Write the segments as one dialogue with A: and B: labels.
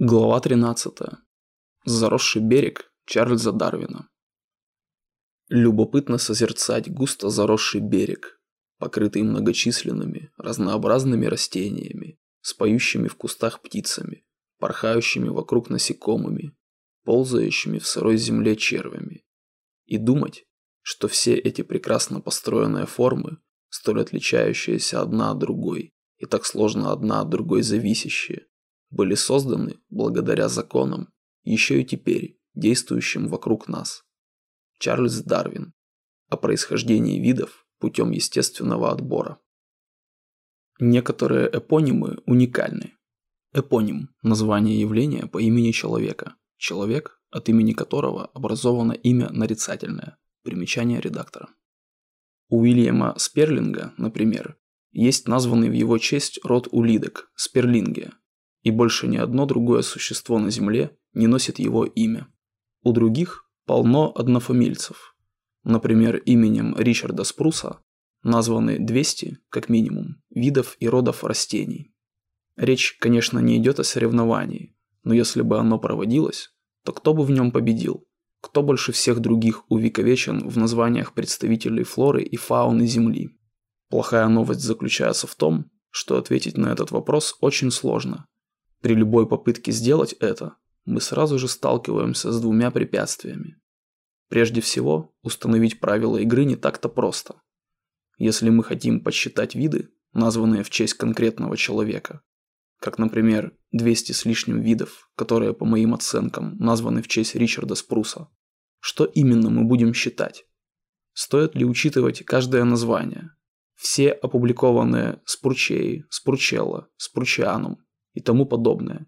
A: Глава 13. Заросший берег Чарльза Дарвина. Любопытно созерцать густо заросший берег, покрытый многочисленными разнообразными растениями, с поющими в кустах птицами, порхающими вокруг насекомыми, ползающими в сырой земле червями. И думать, что все эти прекрасно построенные формы, столь отличающиеся одна от другой и так сложно одна от другой зависящие, были созданы благодаря законам, еще и теперь действующим вокруг нас. Чарльз Дарвин. О происхождении видов путем естественного отбора. Некоторые эпонимы уникальны. Эпоним – название явления по имени человека. Человек, от имени которого образовано имя нарицательное. Примечание редактора. У Уильяма Сперлинга, например, есть названный в его честь род улидок – сперлинги, и больше ни одно другое существо на Земле не носит его имя. У других полно однофамильцев. Например, именем Ричарда Спруса названы 200, как минимум, видов и родов растений. Речь, конечно, не идет о соревновании, но если бы оно проводилось, то кто бы в нем победил? Кто больше всех других увековечен в названиях представителей флоры и фауны Земли? Плохая новость заключается в том, что ответить на этот вопрос очень сложно, при любой попытке сделать это, мы сразу же сталкиваемся с двумя препятствиями. Прежде всего, установить правила игры не так-то просто. Если мы хотим подсчитать виды, названные в честь конкретного человека, как, например, 200 с лишним видов, которые, по моим оценкам, названы в честь Ричарда Спруса, что именно мы будем считать? Стоит ли учитывать каждое название? Все опубликованные спурчеи, спурчелла, спурчианум, и тому подобное.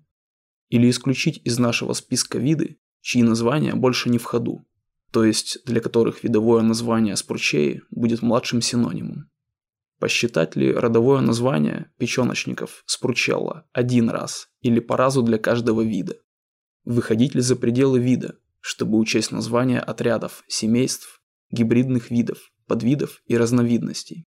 A: Или исключить из нашего списка виды, чьи названия больше не в ходу, то есть для которых видовое название спурчеи будет младшим синонимом. Посчитать ли родовое название печеночников спурчелла один раз или по разу для каждого вида? Выходить ли за пределы вида, чтобы учесть названия отрядов, семейств, гибридных видов, подвидов и разновидностей?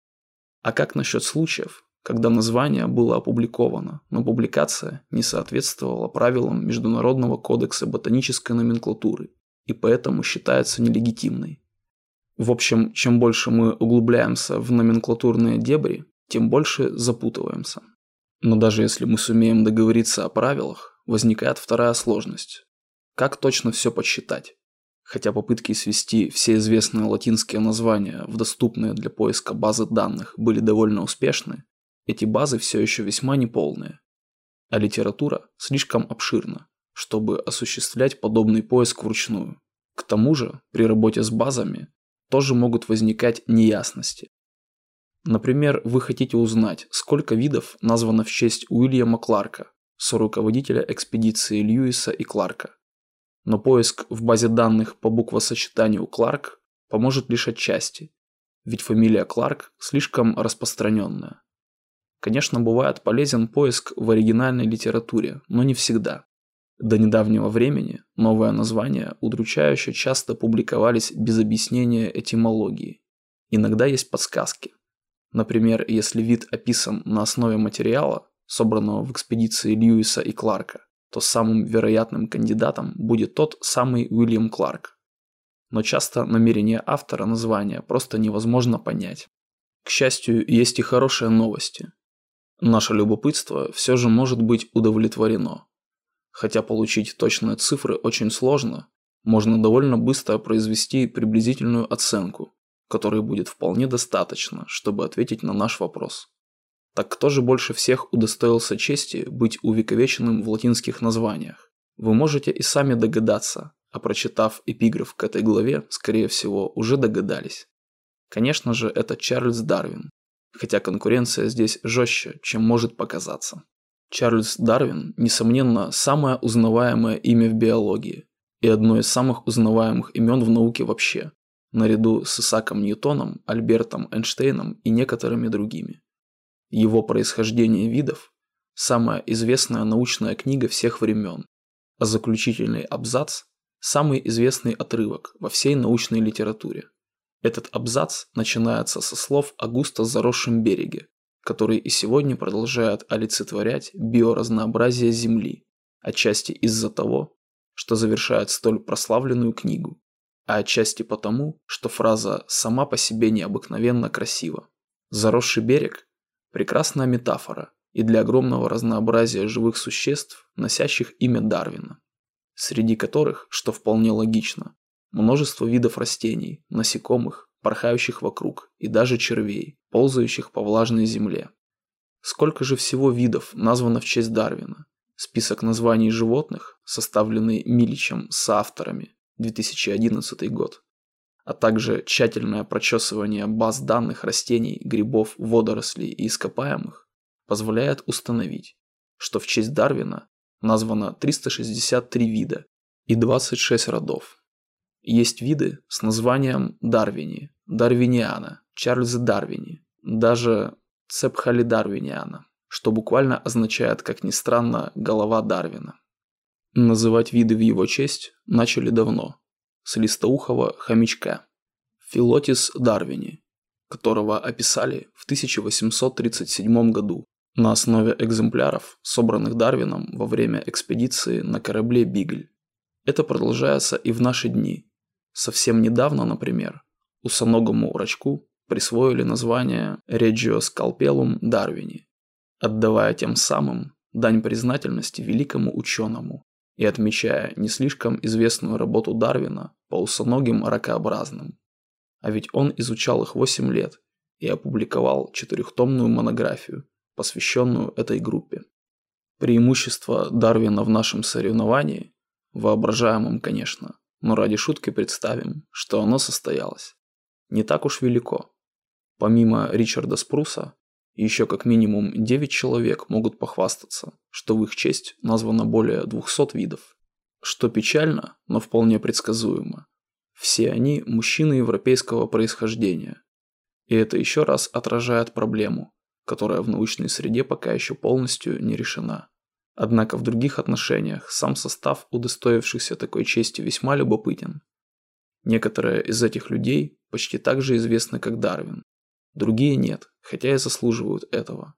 A: А как насчет случаев, когда название было опубликовано, но публикация не соответствовала правилам Международного кодекса ботанической номенклатуры и поэтому считается нелегитимной. В общем, чем больше мы углубляемся в номенклатурные дебри, тем больше запутываемся. Но даже если мы сумеем договориться о правилах, возникает вторая сложность. Как точно все подсчитать? Хотя попытки свести все известные латинские названия в доступные для поиска базы данных были довольно успешны, эти базы все еще весьма неполные, а литература слишком обширна, чтобы осуществлять подобный поиск вручную. К тому же, при работе с базами тоже могут возникать неясности. Например, вы хотите узнать, сколько видов названо в честь Уильяма Кларка, соруководителя экспедиции Льюиса и Кларка. Но поиск в базе данных по буквосочетанию Кларк поможет лишь отчасти, ведь фамилия Кларк слишком распространенная. Конечно, бывает полезен поиск в оригинальной литературе, но не всегда. До недавнего времени новые названия удручающе часто публиковались без объяснения этимологии. Иногда есть подсказки. Например, если вид описан на основе материала, собранного в экспедиции Льюиса и Кларка, то самым вероятным кандидатом будет тот самый Уильям Кларк. Но часто намерение автора названия просто невозможно понять. К счастью, есть и хорошие новости. Наше любопытство все же может быть удовлетворено. Хотя получить точные цифры очень сложно, можно довольно быстро произвести приблизительную оценку, которой будет вполне достаточно, чтобы ответить на наш вопрос. Так кто же больше всех удостоился чести быть увековеченным в латинских названиях? Вы можете и сами догадаться, а прочитав эпиграф к этой главе, скорее всего, уже догадались. Конечно же, это Чарльз Дарвин, хотя конкуренция здесь жестче, чем может показаться. Чарльз Дарвин, несомненно, самое узнаваемое имя в биологии и одно из самых узнаваемых имен в науке вообще, наряду с Исаком Ньютоном, Альбертом Эйнштейном и некоторыми другими. Его «Происхождение видов» – самая известная научная книга всех времен, а заключительный абзац – самый известный отрывок во всей научной литературе. Этот абзац начинается со слов о густо заросшем береге, который и сегодня продолжает олицетворять биоразнообразие Земли отчасти из-за того, что завершает столь прославленную книгу, а отчасти потому, что фраза сама по себе необыкновенно красива. Заросший берег – прекрасная метафора и для огромного разнообразия живых существ, носящих имя Дарвина, среди которых, что вполне логично, множество видов растений, насекомых, порхающих вокруг, и даже червей, ползающих по влажной земле. Сколько же всего видов названо в честь Дарвина? Список названий животных, составленный Миличем с авторами, 2011 год, а также тщательное прочесывание баз данных растений, грибов, водорослей и ископаемых позволяет установить, что в честь Дарвина названо 363 вида и 26 родов. Есть виды с названием Дарвини, Дарвиниана, Чарльза Дарвини, даже Цепхали Дарвиниана, что буквально означает, как ни странно, голова Дарвина. Называть виды в его честь начали давно, с листоухого хомячка, Филотис дарвини, которого описали в 1837 году на основе экземпляров, собранных Дарвином во время экспедиции на корабле «Бигль». Это продолжается и в наши дни. Совсем недавно, например, усоногому рачку присвоили название Regio Scalpellum Darwini, отдавая тем самым дань признательности великому ученому, и отмечая не слишком известную работу Дарвина по усоногим ракообразным. А ведь он изучал их 8 лет и опубликовал четырехтомную монографию, посвященную этой группе. Преимущество Дарвина в нашем соревновании, воображаемом, конечно, но ради шутки представим, что оно состоялось, не так уж велико. Помимо Ричарда Спруса, еще как минимум 9 человек могут похвастаться, что в их честь названо более 200 видов. Что печально, но вполне предсказуемо. Все они мужчины европейского происхождения. И это еще раз отражает проблему, которая в научной среде пока еще полностью не решена. Однако в других отношениях сам состав удостоившихся такой чести весьма любопытен. Некоторые из этих людей почти так же известны, как Дарвин, Другие нет, хотя и заслуживают этого.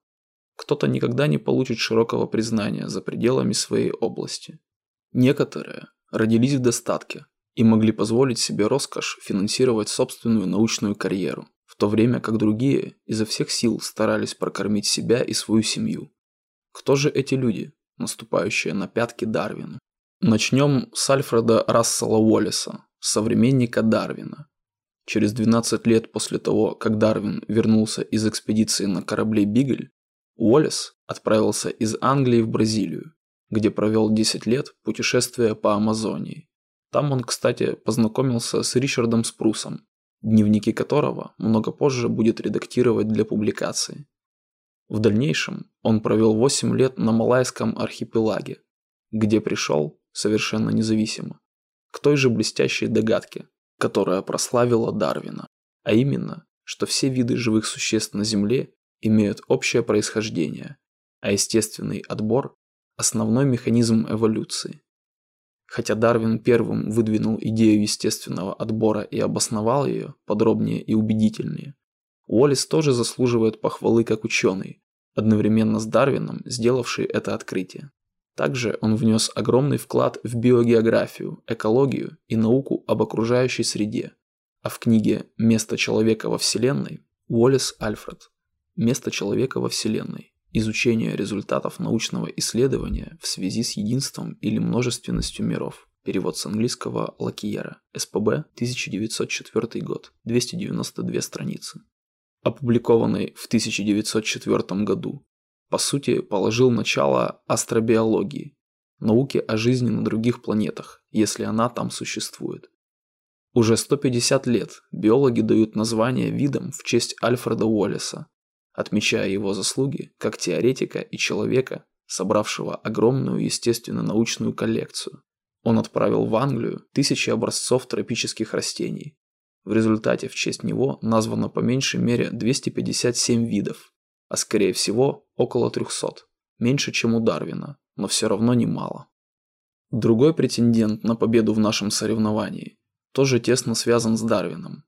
A: Кто-то никогда не получит широкого признания за пределами своей области. Некоторые родились в достатке и могли позволить себе роскошь финансировать собственную научную карьеру, в то время как другие изо всех сил старались прокормить себя и свою семью. Кто же эти люди, наступающие на пятки Дарвину? Начнем с Альфреда Рассела Уоллеса, современника Дарвина, Через 12 лет после того, как Дарвин вернулся из экспедиции на корабле «Бигль», Уоллес отправился из Англии в Бразилию, где провел 10 лет путешествуя по Амазонии. Там он, кстати, познакомился с Ричардом Спрусом, дневники которого много позже будет редактировать для публикации. В дальнейшем он провел 8 лет на Малайском архипелаге, где пришел, совершенно независимо, к той же блестящей догадке, которая прославила Дарвина, а именно, что все виды живых существ на Земле имеют общее происхождение, а естественный отбор – основной механизм эволюции. Хотя Дарвин первым выдвинул идею естественного отбора и обосновал ее подробнее и убедительнее, Уоллес тоже заслуживает похвалы как ученый, одновременно с Дарвином сделавший это открытие. Также он внес огромный вклад в биогеографию, экологию и науку об окружающей среде. А в книге «Место человека во Вселенной» Уоллес Альфред «Место человека во Вселенной. Изучение результатов научного исследования в связи с единством или множественностью миров». Перевод с английского Лакиера. СПБ, 1904 год. 292 страницы. Опубликованный в 1904 году по сути, положил начало астробиологии, науке о жизни на других планетах, если она там существует. Уже 150 лет биологи дают название видам в честь Альфреда Уоллеса, отмечая его заслуги как теоретика и человека, собравшего огромную естественно-научную коллекцию. Он отправил в Англию тысячи образцов тропических растений. В результате в честь него названо по меньшей мере 257 видов, а скорее всего около 300. Меньше, чем у Дарвина, но все равно немало. Другой претендент на победу в нашем соревновании тоже тесно связан с Дарвином.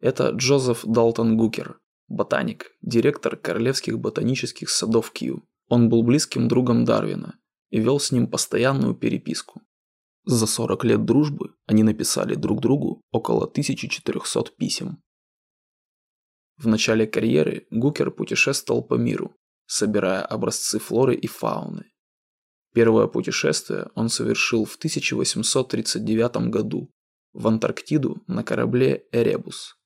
A: Это Джозеф Далтон Гукер, ботаник, директор Королевских ботанических садов Кью. Он был близким другом Дарвина и вел с ним постоянную переписку. За 40 лет дружбы они написали друг другу около 1400 писем. В начале карьеры Гукер путешествовал по миру, собирая образцы флоры и фауны. Первое путешествие он совершил в 1839 году в Антарктиду на корабле «Эребус».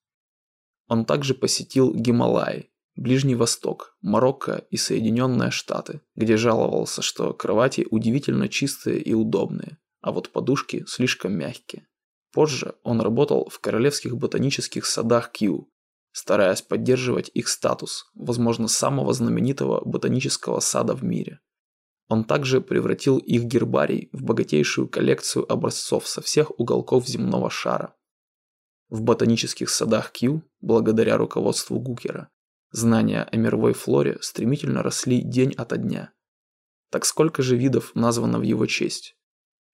A: Он также посетил Гималаи, Ближний Восток, Марокко и Соединенные Штаты, где жаловался, что кровати удивительно чистые и удобные, а вот подушки слишком мягкие. Позже он работал в королевских ботанических садах Кью, стараясь поддерживать их статус, возможно, самого знаменитого ботанического сада в мире. Он также превратил их гербарий в богатейшую коллекцию образцов со всех уголков земного шара. В ботанических садах Кью, благодаря руководству Гукера, знания о мировой флоре стремительно росли день ото дня. Так сколько же видов названо в его честь?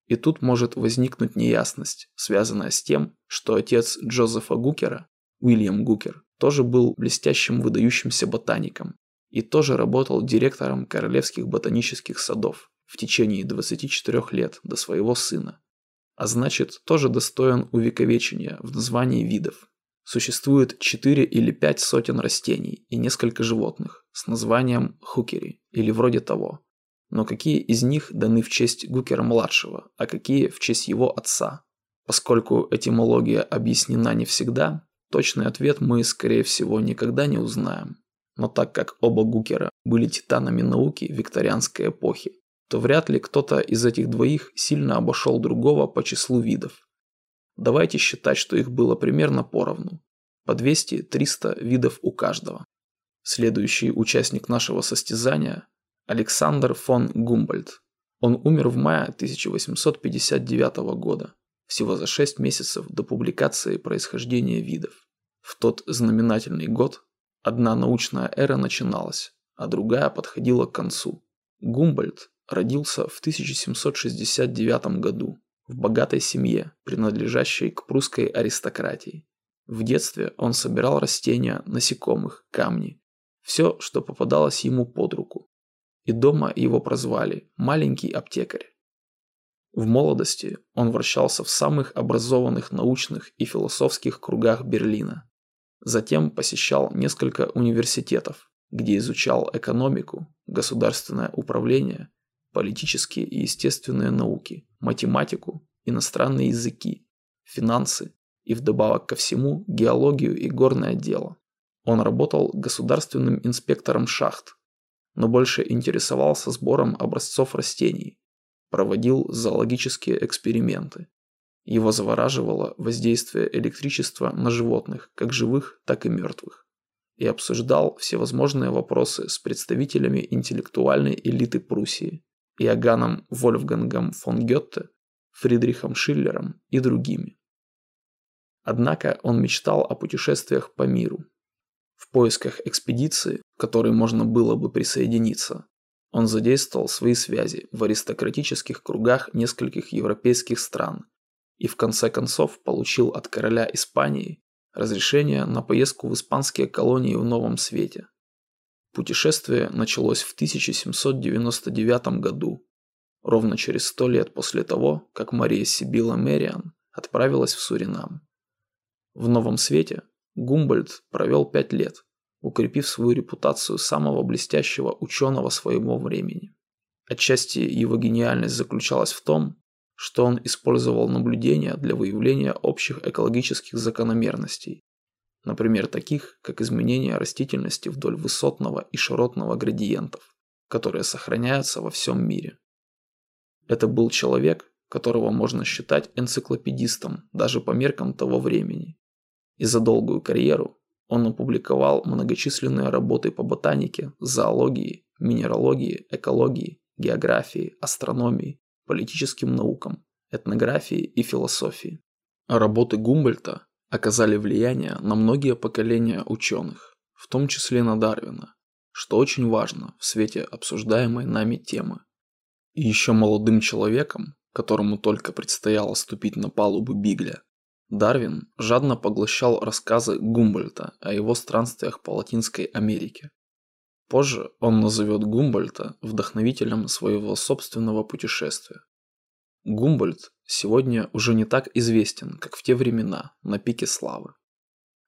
A: И тут может возникнуть неясность, связанная с тем, что отец Джозефа Гукера, Уильям Гукер, тоже был блестящим выдающимся ботаником и тоже работал директором Королевских ботанических садов в течение 24 лет до своего сына. А значит, тоже достоин увековечения в названии видов. Существует 4 или 5 сотен растений и несколько животных с названием хукери или вроде того. Но какие из них даны в честь Гукера-младшего, а какие в честь его отца? Поскольку этимология объяснена не всегда, точный ответ мы, скорее всего, никогда не узнаем. Но так как оба Гукера были титанами науки викторианской эпохи, то вряд ли кто-то из этих двоих сильно обошел другого по числу видов. Давайте считать, что их было примерно поровну, по 200-300 видов у каждого. Следующий участник нашего состязания – Александр фон Гумбольдт. Он умер в мае 1859 года, всего за 6 месяцев до публикации происхождения видов. В тот знаменательный год Одна научная эра начиналась, а другая подходила к концу. Гумбольдт родился в 1769 году в богатой семье, принадлежащей к прусской аристократии. В детстве он собирал растения, насекомых, камни, все, что попадалось ему под руку. И дома его прозвали «маленький аптекарь». В молодости он вращался в самых образованных научных и философских кругах Берлина. Затем посещал несколько университетов, где изучал экономику, государственное управление, политические и естественные науки, математику, иностранные языки, финансы и вдобавок ко всему геологию и горное дело. Он работал государственным инспектором шахт, но больше интересовался сбором образцов растений, проводил зоологические эксперименты, его завораживало воздействие электричества на животных, как живых, так и мертвых. И обсуждал всевозможные вопросы с представителями интеллектуальной элиты Пруссии, Иоганном Вольфгангом фон Гетте, Фридрихом Шиллером и другими. Однако он мечтал о путешествиях по миру. В поисках экспедиции, к которой можно было бы присоединиться, он задействовал свои связи в аристократических кругах нескольких европейских стран и в конце концов получил от короля Испании разрешение на поездку в испанские колонии в Новом Свете. Путешествие началось в 1799 году, ровно через сто лет после того, как Мария Сибила Мэриан отправилась в Суринам. В Новом Свете Гумбольд провел пять лет, укрепив свою репутацию самого блестящего ученого своего времени. Отчасти его гениальность заключалась в том, что он использовал наблюдения для выявления общих экологических закономерностей, например, таких, как изменение растительности вдоль высотного и широтного градиентов, которые сохраняются во всем мире. Это был человек, которого можно считать энциклопедистом даже по меркам того времени. И за долгую карьеру он опубликовал многочисленные работы по ботанике, зоологии, минералогии, экологии, географии, астрономии, политическим наукам, этнографии и философии. Работы Гумбольта оказали влияние на многие поколения ученых, в том числе на Дарвина, что очень важно в свете обсуждаемой нами темы. И еще молодым человеком, которому только предстояло ступить на палубу Бигля, Дарвин жадно поглощал рассказы Гумбольта о его странствиях по Латинской Америке. Позже он назовет Гумбольта вдохновителем своего собственного путешествия. Гумбольд сегодня уже не так известен, как в те времена, на пике славы.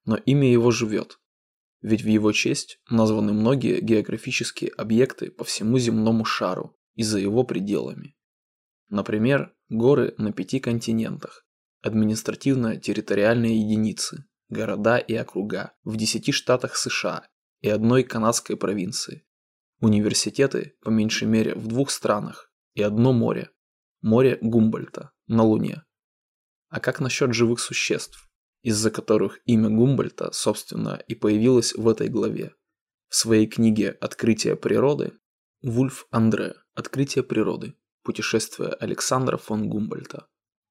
A: Но имя его живет, ведь в его честь названы многие географические объекты по всему земному шару и за его пределами. Например, горы на пяти континентах, административно-территориальные единицы, города и округа в десяти штатах США и одной канадской провинции, университеты по меньшей мере в двух странах и одно море, море Гумбольта на Луне. А как насчет живых существ, из-за которых имя Гумбольта, собственно, и появилось в этой главе? В своей книге «Открытие природы» Вульф Андре «Открытие природы. Путешествие Александра фон Гумбольта».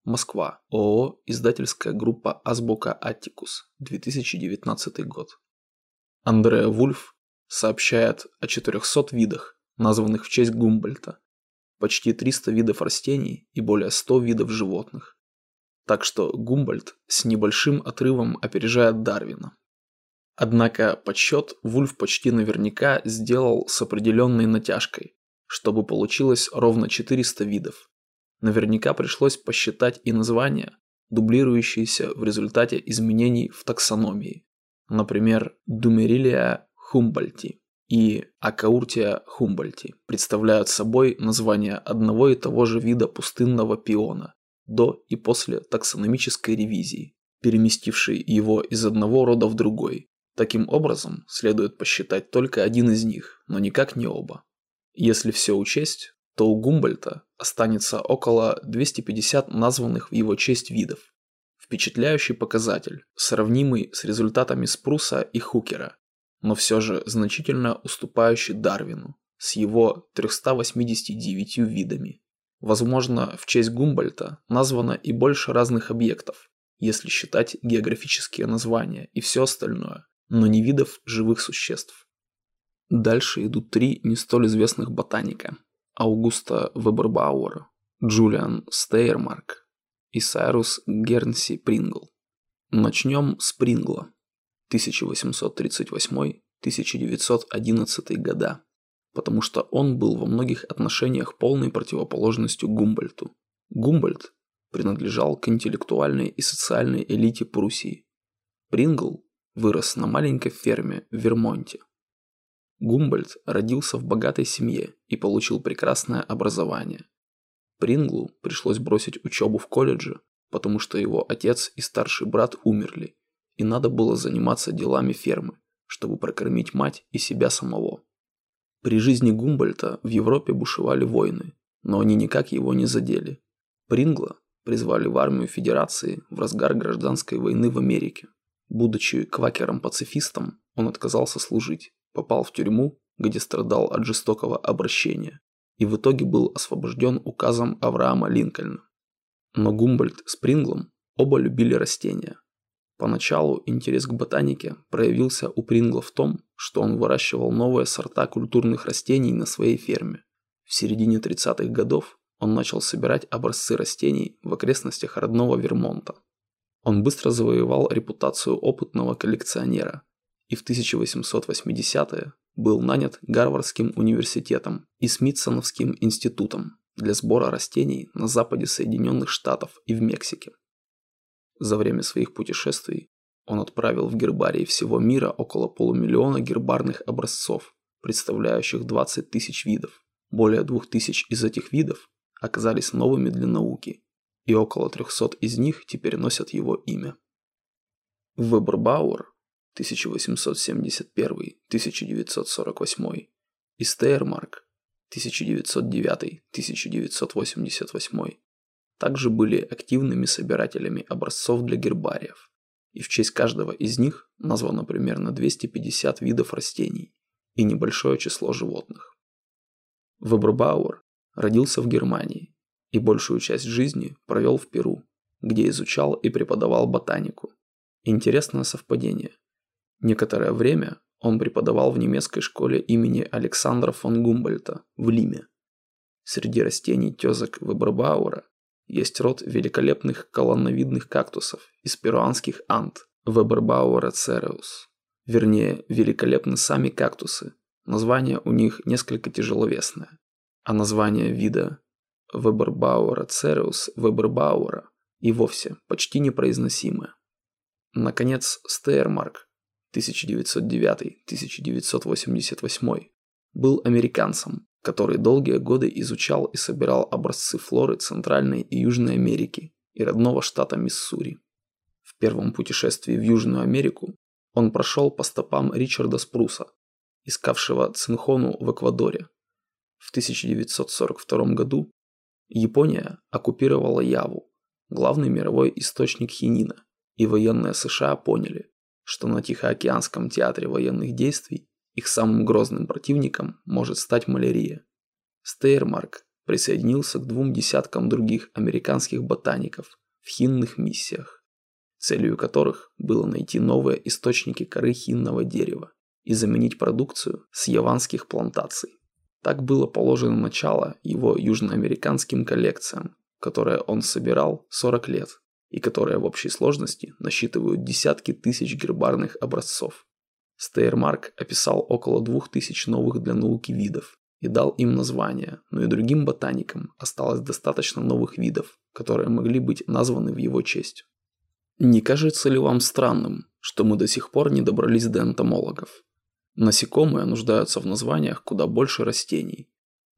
A: Москва. ООО «Издательская группа Азбука Аттикус», 2019 год. Андреа Вульф сообщает о 400 видах, названных в честь Гумбольта, почти 300 видов растений и более 100 видов животных. Так что Гумбольд с небольшим отрывом опережает Дарвина. Однако подсчет Вульф почти наверняка сделал с определенной натяжкой, чтобы получилось ровно 400 видов. Наверняка пришлось посчитать и названия, дублирующиеся в результате изменений в таксономии. Например, Думерилия хумбольти и Акауртия хумбольти представляют собой название одного и того же вида пустынного пиона до и после таксономической ревизии, переместившей его из одного рода в другой. Таким образом, следует посчитать только один из них, но никак не оба. Если все учесть, то у Гумбольта останется около 250 названных в его честь видов. Впечатляющий показатель, сравнимый с результатами Спруса и Хукера, но все же значительно уступающий Дарвину с его 389 видами. Возможно, в честь Гумбольта названо и больше разных объектов, если считать географические названия и все остальное, но не видов живых существ. Дальше идут три не столь известных ботаника – Аугуста Вебербауэр, Джулиан Стейермарк и Сайрус Гернси Прингл. Начнем с Прингла 1838-1911 года, потому что он был во многих отношениях полной противоположностью Гумбольту. Гумбольд принадлежал к интеллектуальной и социальной элите Пруссии. Прингл вырос на маленькой ферме в Вермонте. Гумбольд родился в богатой семье и получил прекрасное образование. Принглу пришлось бросить учебу в колледже, потому что его отец и старший брат умерли, и надо было заниматься делами фермы, чтобы прокормить мать и себя самого. При жизни Гумбольта в Европе бушевали войны, но они никак его не задели. Прингла призвали в армию Федерации в разгар гражданской войны в Америке. Будучи квакером-пацифистом, он отказался служить, попал в тюрьму, где страдал от жестокого обращения, и в итоге был освобожден указом Авраама Линкольна. Но Гумбольд с Принглом оба любили растения, Поначалу интерес к ботанике проявился у Прингла в том, что он выращивал новые сорта культурных растений на своей ферме. В середине 30-х годов он начал собирать образцы растений в окрестностях родного Вермонта. Он быстро завоевал репутацию опытного коллекционера и в 1880-е был нанят Гарвардским университетом и Смитсоновским институтом для сбора растений на западе Соединенных Штатов и в Мексике. За время своих путешествий он отправил в гербарии всего мира около полумиллиона гербарных образцов, представляющих 20 тысяч видов. Более двух тысяч из этих видов оказались новыми для науки, и около 300 из них теперь носят его имя. Вебербауэр 1871-1948 и Стейермарк 1909-1988 также были активными собирателями образцов для гербариев, и в честь каждого из них названо примерно 250 видов растений и небольшое число животных. Вебербауэр родился в Германии и большую часть жизни провел в Перу, где изучал и преподавал ботанику. Интересное совпадение. Некоторое время он преподавал в немецкой школе имени Александра фон Гумбольта в Лиме. Среди растений тезок Вебербауэра есть род великолепных колонновидных кактусов из перуанских ант Вебербауэра цереус. Вернее, великолепны сами кактусы, название у них несколько тяжеловесное, а название вида Вебербауэра цереус Вебербауэра и вовсе почти непроизносимое. Наконец, Стейрмарк 1909-1988 был американцем, который долгие годы изучал и собирал образцы флоры Центральной и Южной Америки и родного штата Миссури. В первом путешествии в Южную Америку он прошел по стопам Ричарда Спруса, искавшего цинхону в Эквадоре. В 1942 году Япония оккупировала Яву, главный мировой источник хинина, и военные США поняли, что на Тихоокеанском театре военных действий их самым грозным противником может стать малярия. Стейрмарк присоединился к двум десяткам других американских ботаников в хинных миссиях, целью которых было найти новые источники коры хинного дерева и заменить продукцию с яванских плантаций. Так было положено начало его южноамериканским коллекциям, которые он собирал 40 лет и которые в общей сложности насчитывают десятки тысяч гербарных образцов. Стейрмарк описал около 2000 новых для науки видов и дал им названия, но и другим ботаникам осталось достаточно новых видов, которые могли быть названы в его честь. Не кажется ли вам странным, что мы до сих пор не добрались до энтомологов? Насекомые нуждаются в названиях куда больше растений.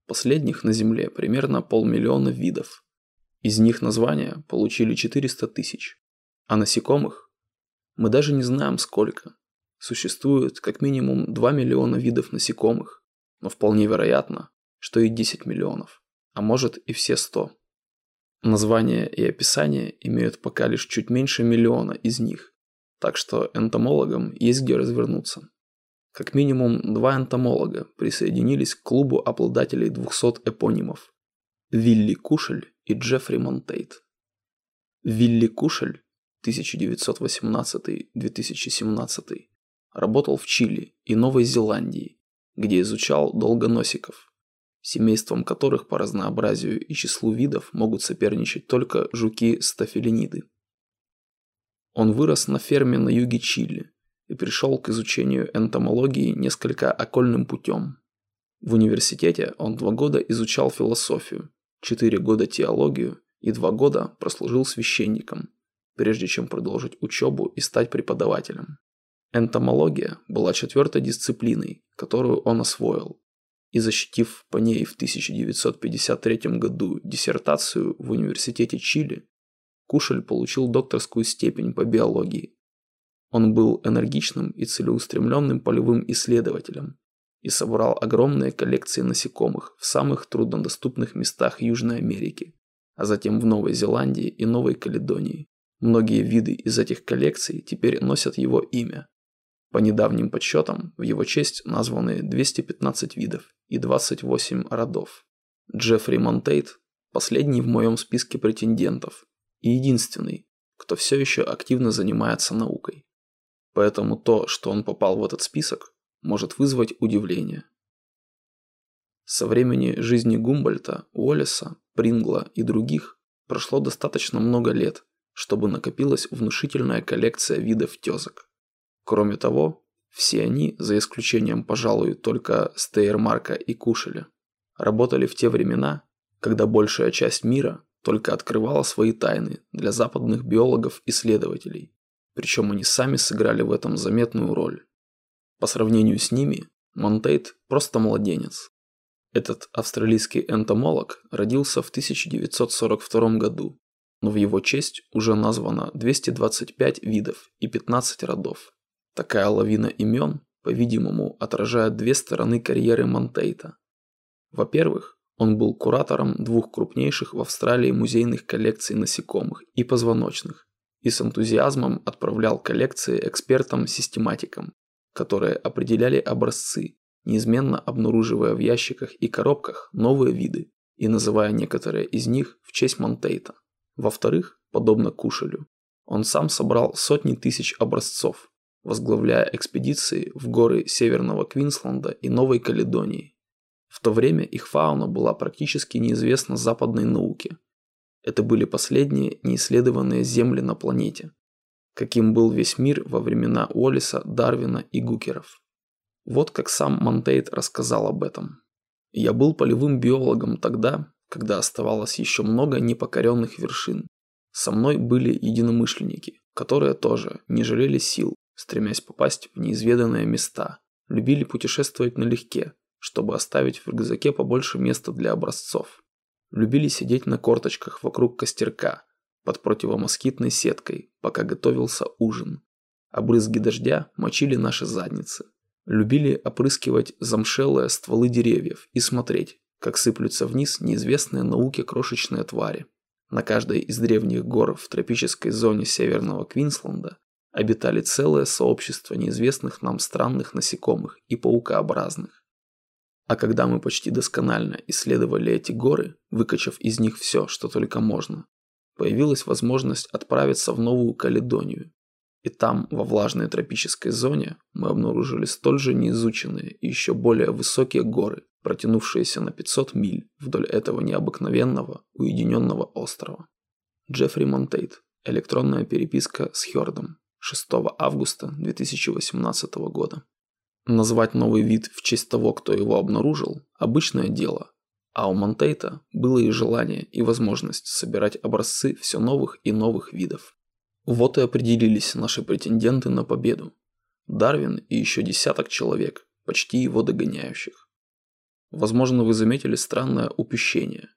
A: Последних на Земле примерно полмиллиона видов. Из них названия получили 400 тысяч. А насекомых? Мы даже не знаем сколько. Существует как минимум 2 миллиона видов насекомых, но вполне вероятно, что и 10 миллионов, а может и все 100. Названия и описания имеют пока лишь чуть меньше миллиона из них, так что энтомологам есть где развернуться. Как минимум два энтомолога присоединились к клубу обладателей 200 эпонимов – Вилли Кушель и Джеффри Монтейт. Вилли Кушель 1918-2017 работал в Чили и Новой Зеландии, где изучал долгоносиков, семейством которых по разнообразию и числу видов могут соперничать только жуки-стафилиниды. Он вырос на ферме на юге Чили и пришел к изучению энтомологии несколько окольным путем. В университете он два года изучал философию, четыре года теологию и два года прослужил священником, прежде чем продолжить учебу и стать преподавателем. Энтомология была четвертой дисциплиной, которую он освоил, и защитив по ней в 1953 году диссертацию в Университете Чили, Кушель получил докторскую степень по биологии он был энергичным и целеустремленным полевым исследователем и собрал огромные коллекции насекомых в самых труднодоступных местах Южной Америки, а затем в Новой Зеландии и Новой Каледонии. Многие виды из этих коллекций теперь носят его имя. По недавним подсчетам, в его честь названы 215 видов и 28 родов. Джеффри Монтейт – последний в моем списке претендентов и единственный, кто все еще активно занимается наукой. Поэтому то, что он попал в этот список, может вызвать удивление. Со времени жизни Гумбольта, Уоллеса, Прингла и других прошло достаточно много лет, чтобы накопилась внушительная коллекция видов тезок. Кроме того, все они, за исключением, пожалуй, только Стейермарка и Кушеля, работали в те времена, когда большая часть мира только открывала свои тайны для западных биологов-исследователей причем они сами сыграли в этом заметную роль. По сравнению с ними, Монтейт просто младенец. Этот австралийский энтомолог родился в 1942 году, но в его честь уже названо 225 видов и 15 родов. Такая лавина имен, по-видимому, отражает две стороны карьеры Монтейта. Во-первых, он был куратором двух крупнейших в Австралии музейных коллекций насекомых и позвоночных, и с энтузиазмом отправлял коллекции экспертам-систематикам, которые определяли образцы, неизменно обнаруживая в ящиках и коробках новые виды и называя некоторые из них в честь Монтейта. Во-вторых, подобно Кушелю, он сам собрал сотни тысяч образцов, возглавляя экспедиции в горы Северного Квинсленда и Новой Каледонии. В то время их фауна была практически неизвестна западной науке – это были последние неисследованные земли на планете, каким был весь мир во времена Уоллиса, Дарвина и Гукеров. Вот как сам Монтейт рассказал об этом. «Я был полевым биологом тогда, когда оставалось еще много непокоренных вершин. Со мной были единомышленники, которые тоже не жалели сил, стремясь попасть в неизведанные места, любили путешествовать налегке, чтобы оставить в рюкзаке побольше места для образцов. Любили сидеть на корточках вокруг костерка, под противомоскитной сеткой, пока готовился ужин. А брызги дождя мочили наши задницы. Любили опрыскивать замшелые стволы деревьев и смотреть, как сыплются вниз неизвестные науке крошечные твари. На каждой из древних гор в тропической зоне северного Квинсленда обитали целое сообщество неизвестных нам странных насекомых и паукообразных. А когда мы почти досконально исследовали эти горы, выкачав из них все, что только можно, появилась возможность отправиться в Новую Каледонию. И там, во влажной тропической зоне, мы обнаружили столь же неизученные и еще более высокие горы, протянувшиеся на 500 миль вдоль этого необыкновенного, уединенного острова. Джеффри Монтейт. Электронная переписка с Хёрдом. 6 августа 2018 года. Назвать новый вид в честь того, кто его обнаружил – обычное дело, а у Монтейта было и желание, и возможность собирать образцы все новых и новых видов. Вот и определились наши претенденты на победу. Дарвин и еще десяток человек, почти его догоняющих. Возможно, вы заметили странное упущение.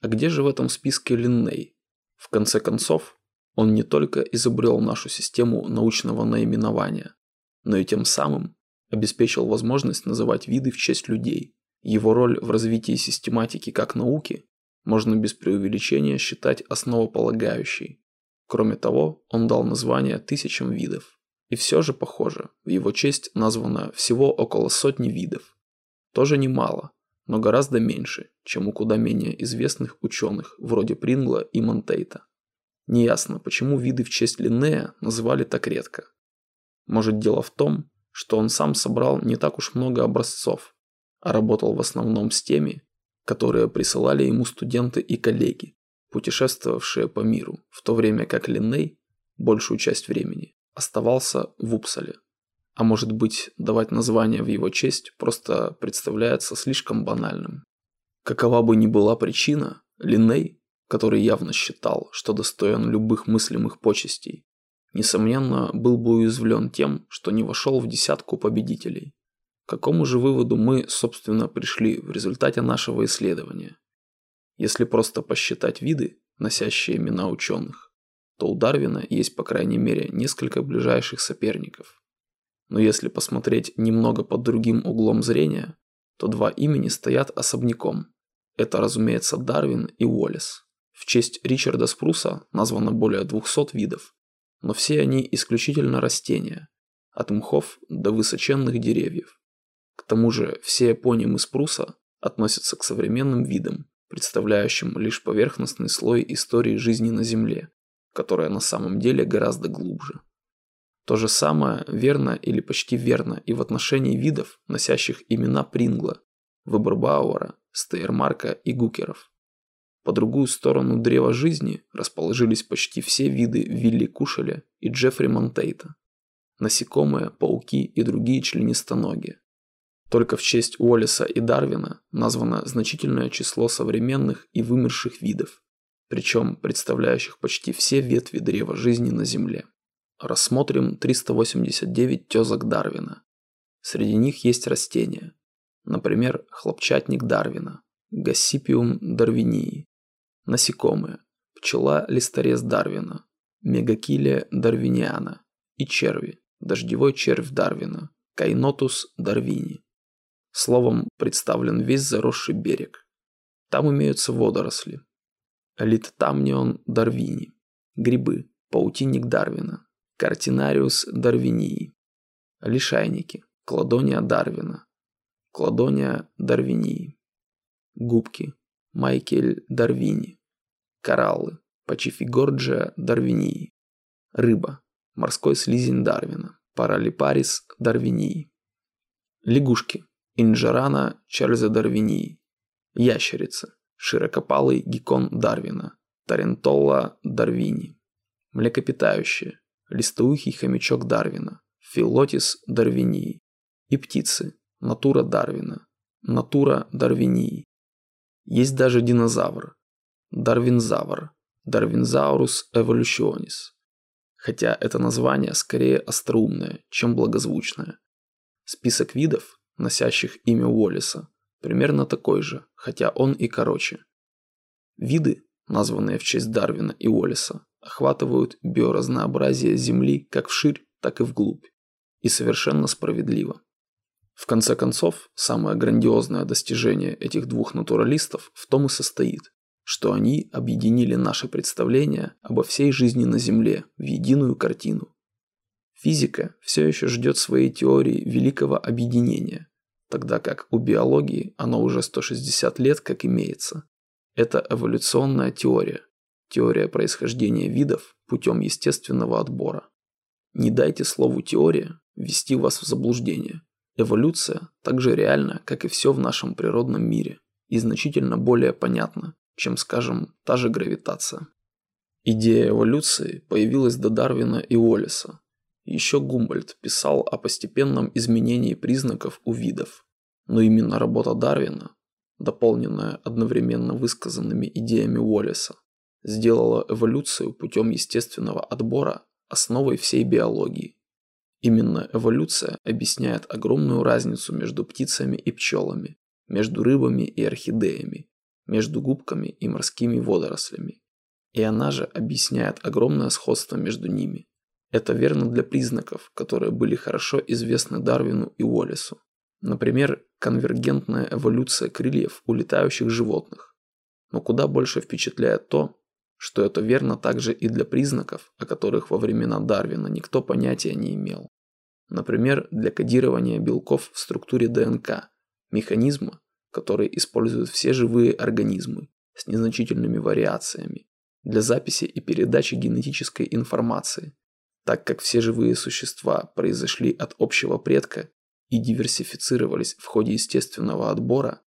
A: А где же в этом списке Линней? В конце концов, он не только изобрел нашу систему научного наименования, но и тем самым обеспечил возможность называть виды в честь людей. Его роль в развитии систематики как науки можно без преувеличения считать основополагающей. Кроме того, он дал название тысячам видов. И все же, похоже, в его честь названо всего около сотни видов. Тоже немало, но гораздо меньше, чем у куда менее известных ученых вроде Прингла и Монтейта. Неясно, почему виды в честь Линнея называли так редко. Может дело в том, что он сам собрал не так уж много образцов, а работал в основном с теми, которые присылали ему студенты и коллеги, путешествовавшие по миру, в то время как Линней большую часть времени оставался в Упсале. А может быть, давать название в его честь просто представляется слишком банальным. Какова бы ни была причина, Линней, который явно считал, что достоин любых мыслимых почестей, несомненно, был бы уязвлен тем, что не вошел в десятку победителей. К какому же выводу мы, собственно, пришли в результате нашего исследования? Если просто посчитать виды, носящие имена ученых, то у Дарвина есть по крайней мере несколько ближайших соперников. Но если посмотреть немного под другим углом зрения, то два имени стоят особняком. Это, разумеется, Дарвин и Уоллес. В честь Ричарда Спруса названо более 200 видов, но все они исключительно растения, от мхов до высоченных деревьев. Тому же все эпонимы спруса относятся к современным видам, представляющим лишь поверхностный слой истории жизни на Земле, которая на самом деле гораздо глубже. То же самое верно или почти верно и в отношении видов, носящих имена Прингла, Вебербауэра, Стейермарка и Гукеров. По другую сторону древа жизни расположились почти все виды Вилли Кушеля и Джеффри Монтейта. Насекомые, пауки и другие членистоногие. Только в честь Уоллеса и Дарвина названо значительное число современных и вымерших видов, причем представляющих почти все ветви древа жизни на Земле. Рассмотрим 389 тезок Дарвина. Среди них есть растения. Например, хлопчатник Дарвина, Госсипиум дарвинии. Насекомые, пчела листорез Дарвина, Мегакилия дарвиниана и черви, дождевой червь Дарвина, Кайнотус дарвини. Словом, представлен весь заросший берег. Там имеются водоросли. Литтамнион дарвини. Грибы. Паутинник Дарвина. Картинариус дарвинии. Лишайники. Кладония Дарвина. Кладония дарвинии. Губки. Майкель дарвини. Кораллы. Пачифигорджия дарвинии. Рыба. Морской слизень Дарвина. Паралипарис дарвинии. Лягушки. Инжерана Чарльза Дарвинии, ящерица, широкопалый геккон Дарвина, Тарентолла Дарвини, млекопитающие, листоухий хомячок Дарвина, Филотис Дарвинии, и птицы, натура Дарвина, натура Дарвинии. Есть даже динозавр, Дарвинзавр, Дарвинзаурус эволюционис. Хотя это название скорее остроумное, чем благозвучное. Список видов, носящих имя Уоллиса, примерно такой же, хотя он и короче. Виды, названные в честь Дарвина и Уоллиса, охватывают биоразнообразие Земли как вширь, так и вглубь. И совершенно справедливо. В конце концов, самое грандиозное достижение этих двух натуралистов в том и состоит, что они объединили наши представления обо всей жизни на Земле в единую картину. Физика все еще ждет своей теории великого объединения, тогда как у биологии оно уже 160 лет как имеется. Это эволюционная теория, теория происхождения видов путем естественного отбора. Не дайте слову «теория» ввести вас в заблуждение. Эволюция так же реальна, как и все в нашем природном мире, и значительно более понятна, чем, скажем, та же гравитация. Идея эволюции появилась до Дарвина и Уоллеса, еще Гумбольд писал о постепенном изменении признаков у видов, но именно работа Дарвина, дополненная одновременно высказанными идеями Уоллеса, сделала эволюцию путем естественного отбора основой всей биологии. Именно эволюция объясняет огромную разницу между птицами и пчелами, между рыбами и орхидеями, между губками и морскими водорослями. И она же объясняет огромное сходство между ними. Это верно для признаков, которые были хорошо известны Дарвину и Уоллесу. Например, конвергентная эволюция крыльев у летающих животных. Но куда больше впечатляет то, что это верно также и для признаков, о которых во времена Дарвина никто понятия не имел. Например, для кодирования белков в структуре ДНК, механизма, который используют все живые организмы с незначительными вариациями, для записи и передачи генетической информации, так как все живые существа произошли от общего предка и диверсифицировались в ходе естественного отбора,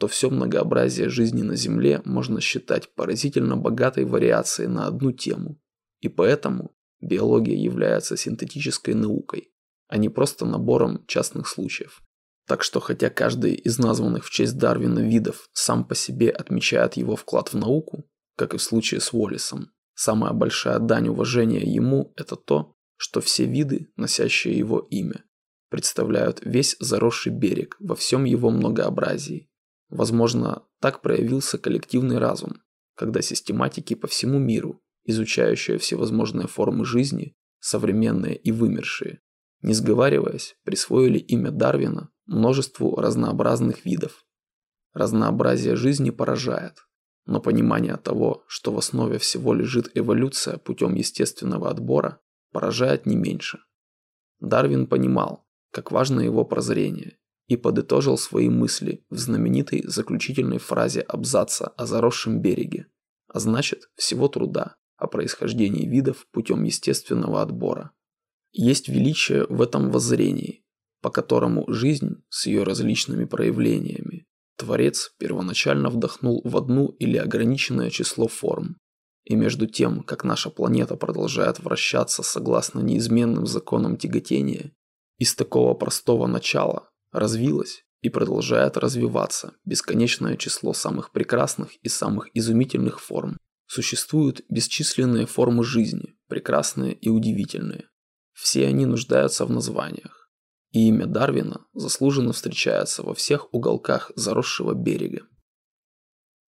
A: то все многообразие жизни на Земле можно считать поразительно богатой вариацией на одну тему. И поэтому биология является синтетической наукой, а не просто набором частных случаев. Так что хотя каждый из названных в честь Дарвина видов сам по себе отмечает его вклад в науку, как и в случае с Уоллесом, Самая большая дань уважения ему – это то, что все виды, носящие его имя, представляют весь заросший берег во всем его многообразии. Возможно, так проявился коллективный разум, когда систематики по всему миру, изучающие всевозможные формы жизни, современные и вымершие, не сговариваясь, присвоили имя Дарвина множеству разнообразных видов. Разнообразие жизни поражает, но понимание того, что в основе всего лежит эволюция путем естественного отбора, поражает не меньше. Дарвин понимал, как важно его прозрение, и подытожил свои мысли в знаменитой заключительной фразе абзаца о заросшем береге, а значит, всего труда о происхождении видов путем естественного отбора. Есть величие в этом воззрении, по которому жизнь с ее различными проявлениями Творец первоначально вдохнул в одну или ограниченное число форм. И между тем, как наша планета продолжает вращаться согласно неизменным законам тяготения, из такого простого начала развилось и продолжает развиваться бесконечное число самых прекрасных и самых изумительных форм. Существуют бесчисленные формы жизни, прекрасные и удивительные. Все они нуждаются в названиях и имя Дарвина заслуженно встречается во всех уголках заросшего берега.